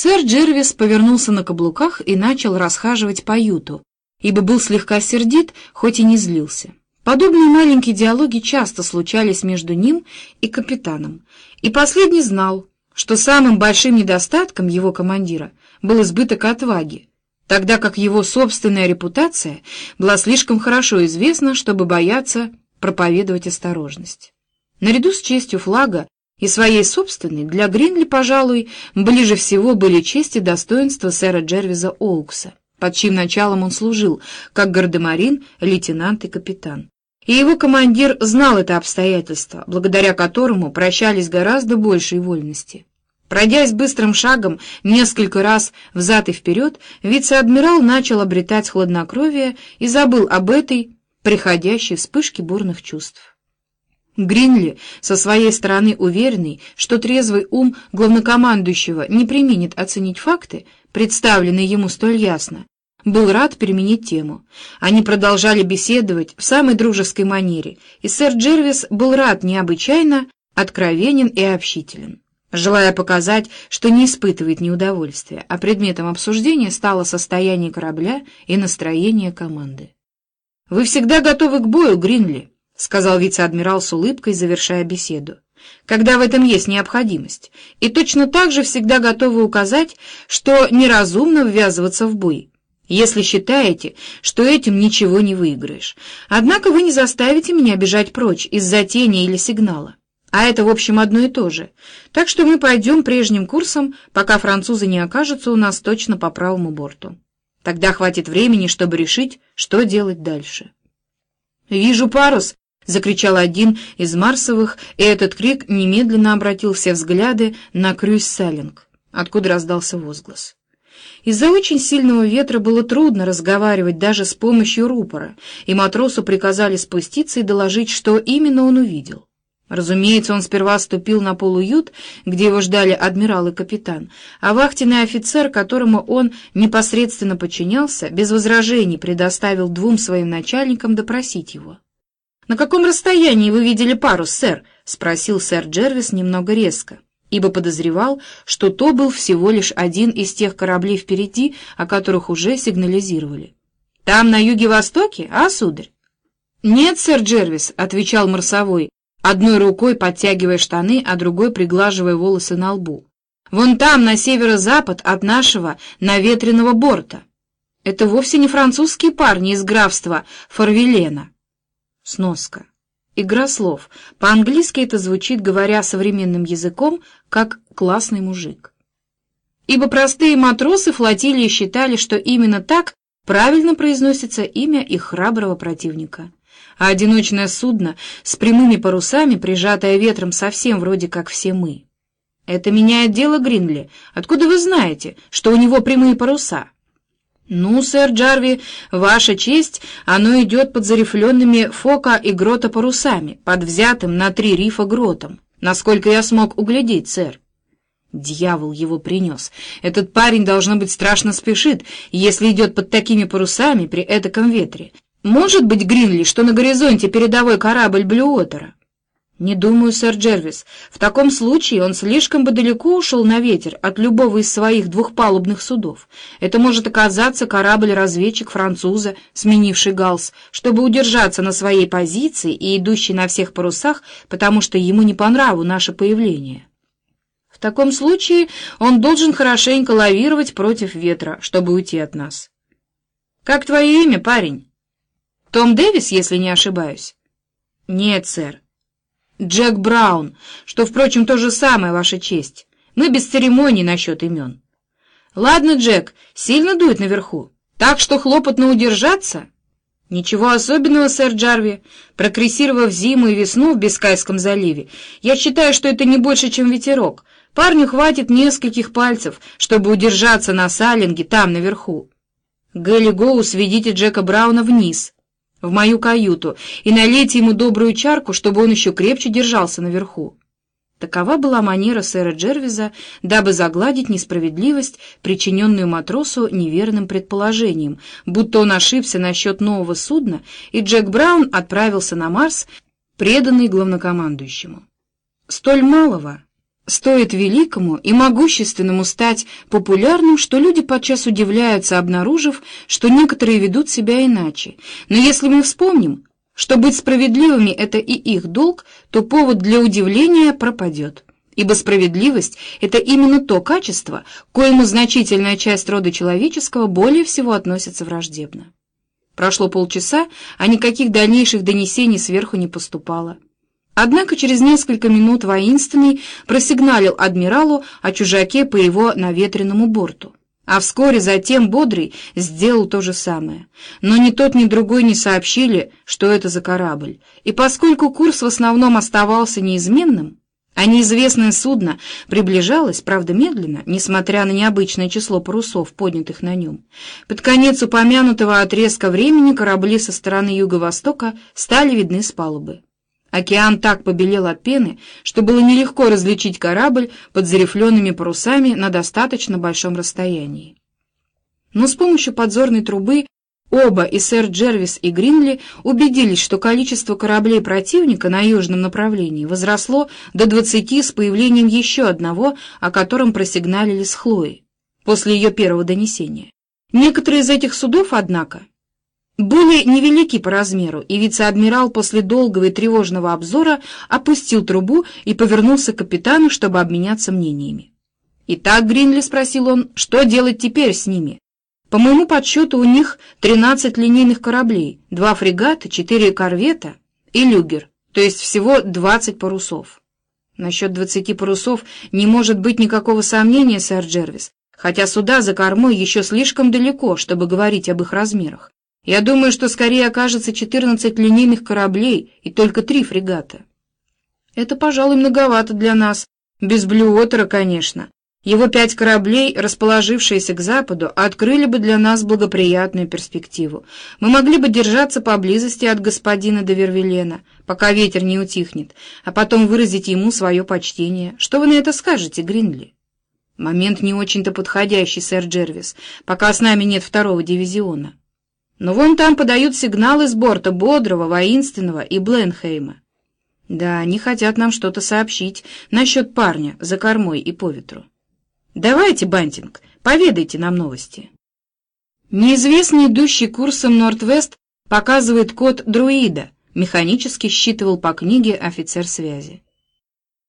Сэр Джервис повернулся на каблуках и начал расхаживать по юту, ибо был слегка сердит, хоть и не злился. Подобные маленькие диалоги часто случались между ним и капитаном, и последний знал, что самым большим недостатком его командира был избыток отваги, тогда как его собственная репутация была слишком хорошо известна, чтобы бояться проповедовать осторожность. Наряду с честью флага и своей собственной, для Гринли, пожалуй, ближе всего были честь и достоинство сэра Джервиза Оукса, под чьим началом он служил, как гардемарин, лейтенант и капитан. И его командир знал это обстоятельство, благодаря которому прощались гораздо большей вольности. Пройдясь быстрым шагом несколько раз взад и вперед, вице-адмирал начал обретать хладнокровие и забыл об этой приходящей вспышке бурных чувств. Гринли, со своей стороны уверенный, что трезвый ум главнокомандующего не применит оценить факты, представленные ему столь ясно, был рад переменить тему. Они продолжали беседовать в самой дружеской манере, и сэр Джервис был рад необычайно, откровенен и общителен. Желая показать, что не испытывает неудовольствия, а предметом обсуждения стало состояние корабля и настроение команды. «Вы всегда готовы к бою, Гринли?» — сказал вице-адмирал с улыбкой, завершая беседу, — «когда в этом есть необходимость, и точно так же всегда готовы указать, что неразумно ввязываться в бой, если считаете, что этим ничего не выиграешь. Однако вы не заставите меня бежать прочь из-за тени или сигнала. А это, в общем, одно и то же. Так что мы пойдем прежним курсом, пока французы не окажутся у нас точно по правому борту. Тогда хватит времени, чтобы решить, что делать дальше». «Вижу парус!» — закричал один из Марсовых, и этот крик немедленно обратил все взгляды на Крюйс-Саллинг, откуда раздался возглас. Из-за очень сильного ветра было трудно разговаривать даже с помощью рупора, и матросу приказали спуститься и доложить, что именно он увидел. Разумеется, он сперва ступил на полуют, где его ждали адмирал и капитан, а вахтенный офицер, которому он непосредственно подчинялся, без возражений предоставил двум своим начальникам допросить его. «На каком расстоянии вы видели парус, сэр?» — спросил сэр Джервис немного резко, ибо подозревал, что то был всего лишь один из тех кораблей впереди, о которых уже сигнализировали. «Там, на юге-востоке, а, сударь?» «Нет, сэр Джервис», — отвечал Марсовой, одной рукой подтягивая штаны, а другой приглаживая волосы на лбу. «Вон там, на северо-запад от нашего наветренного борта. Это вовсе не французские парни из графства Форвилена». Сноска. Игра слов. По-английски это звучит, говоря современным языком, как «классный мужик». Ибо простые матросы флотилии считали, что именно так правильно произносится имя их храброго противника. А одиночное судно с прямыми парусами, прижатое ветром совсем вроде как все мы. Это меняет дело Гринли. Откуда вы знаете, что у него прямые паруса? «Ну, сэр Джарви, ваша честь, оно идет под зарифленными фока и грота парусами, под взятым на три рифа гротом, насколько я смог углядеть, сэр». Дьявол его принес. Этот парень, должно быть, страшно спешит, если идет под такими парусами при этаком ветре. Может быть, Гринли, что на горизонте передовой корабль Блюотера? «Не думаю, сэр Джервис. В таком случае он слишком бы далеко ушел на ветер от любого из своих двухпалубных судов. Это может оказаться корабль-разведчик француза, сменивший галс, чтобы удержаться на своей позиции и идущий на всех парусах, потому что ему не по нраву наше появление. В таком случае он должен хорошенько лавировать против ветра, чтобы уйти от нас. Как твое имя, парень? Том Дэвис, если не ошибаюсь? Нет, сэр. Джек Браун, что, впрочем, то же самое, Ваша честь. Мы без церемоний насчет имен. Ладно, Джек, сильно дует наверху, так что хлопотно удержаться. Ничего особенного, сэр Джарви. Прокрессировав зиму и весну в Бискайском заливе, я считаю, что это не больше, чем ветерок. Парню хватит нескольких пальцев, чтобы удержаться на салинге там, наверху. Гэлли Гоу, сведите Джека Брауна вниз — в мою каюту и налейте ему добрую чарку, чтобы он еще крепче держался наверху. Такова была манера сэра Джервиза, дабы загладить несправедливость, причиненную матросу неверным предположением, будто он ошибся насчет нового судна, и Джек Браун отправился на Марс, преданный главнокомандующему. Столь малого Стоит великому и могущественному стать популярным, что люди подчас удивляются, обнаружив, что некоторые ведут себя иначе. Но если мы вспомним, что быть справедливыми — это и их долг, то повод для удивления пропадет. Ибо справедливость — это именно то качество, к коему значительная часть рода человеческого более всего относится враждебно. Прошло полчаса, а никаких дальнейших донесений сверху не поступало. Однако через несколько минут воинственный просигналил адмиралу о чужаке по его наветренному борту. А вскоре затем Бодрый сделал то же самое. Но ни тот, ни другой не сообщили, что это за корабль. И поскольку курс в основном оставался неизменным, а неизвестное судно приближалось, правда медленно, несмотря на необычное число парусов, поднятых на нем, под конец упомянутого отрезка времени корабли со стороны юго-востока стали видны с палубы. Океан так побелел от пены, что было нелегко различить корабль под зарифленными парусами на достаточно большом расстоянии. Но с помощью подзорной трубы оба, и сэр Джервис, и Гринли, убедились, что количество кораблей противника на южном направлении возросло до двадцати с появлением еще одного, о котором просигналили с Хлоей после ее первого донесения. Некоторые из этих судов, однако, были невелики по размеру, и вице-адмирал после долгого и тревожного обзора опустил трубу и повернулся к капитану, чтобы обменяться мнениями. «Итак, Гринли, — спросил он, — что делать теперь с ними? По моему подсчету, у них 13 линейных кораблей, два фрегата, четыре корвета и люгер, то есть всего 20 парусов». Насчет 20 парусов не может быть никакого сомнения, сэр Джервис, хотя суда за кормой еще слишком далеко, чтобы говорить об их размерах. Я думаю, что скорее окажется 14 линейных кораблей и только три фрегата. Это, пожалуй, многовато для нас. Без Блюотера, конечно. Его пять кораблей, расположившиеся к западу, открыли бы для нас благоприятную перспективу. Мы могли бы держаться поблизости от господина Довервилена, пока ветер не утихнет, а потом выразить ему свое почтение. Что вы на это скажете, Гринли? Момент не очень-то подходящий, сэр Джервис, пока с нами нет второго дивизиона. Но вон там подают сигналы с борта Бодрого, Воинственного и Бленхейма. Да, они хотят нам что-то сообщить насчет парня за кормой и по ветру. Давайте, Бантинг, поведайте нам новости. Неизвестный, идущий курсом Норд-Вест, показывает код друида, механически считывал по книге офицер связи.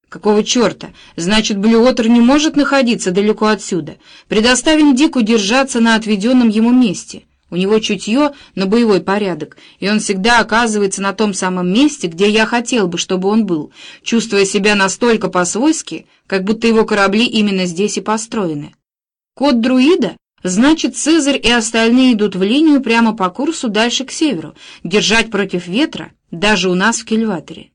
Какого черта? Значит, Блюотер не может находиться далеко отсюда. Предоставим Дику держаться на отведенном ему месте. У него чутье на боевой порядок, и он всегда оказывается на том самом месте, где я хотел бы, чтобы он был, чувствуя себя настолько по-свойски, как будто его корабли именно здесь и построены. Код друида Значит, Цезарь и остальные идут в линию прямо по курсу дальше к северу, держать против ветра, даже у нас в Кельваторе.